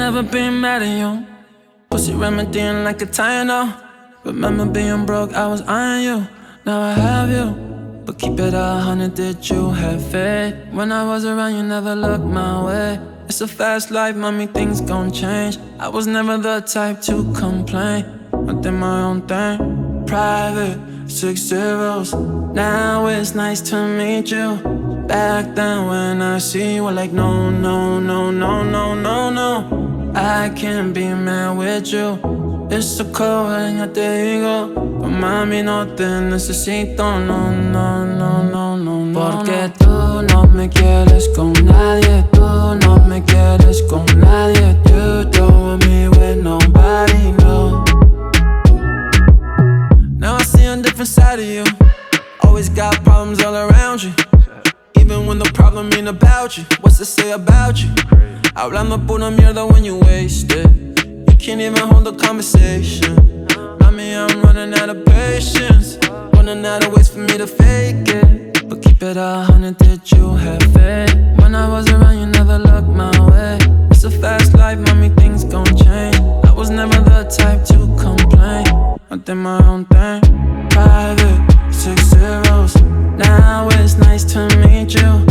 never be mad at you. Pussy remedying like a Tylenol. Remember being broke, I was eyeing you. Now I have you. But keep it a hundred, did you have faith? When I was around, you never looked my way. It's a fast life, mommy, things gon' change. I was never the type to complain. I did my own thing. Private, six zeros. Now it's nice to meet you. Back then when I see you, I like, no, no, no, no, no, no, no. I can't be mad with you. It's so cold and ya te digo. Pues mami, no te necesito, no, no, no, no, no, no. Porque tú no me quieres con nadie, tú no me quieres con nadie. You don't want me with nobody, no. Now I see a different side of you. Always got problems all around you. Even when the problem ain't about you. What's to say about you? Hablando pura mierda when you waste it. You can't even hold a conversation. Mommy, I'm running out of patience. Running out of ways for me to fake it. But keep it a hundred, did you have faith? When I was around, you never looked my way. It's a fast life, mommy, things gon' change. I was never the type to complain. I did my own thing. Private, six zeros. Now it's nice to you.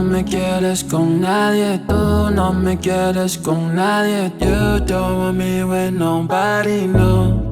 No me quieres con nadie, tú no me quieres con nadie. You don't want me with nobody, no.